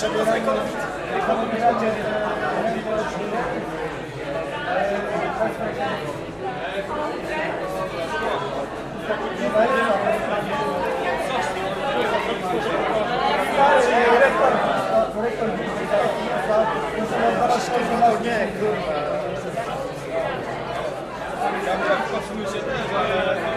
Nie, kurwa. Ja pasuje się też, ale...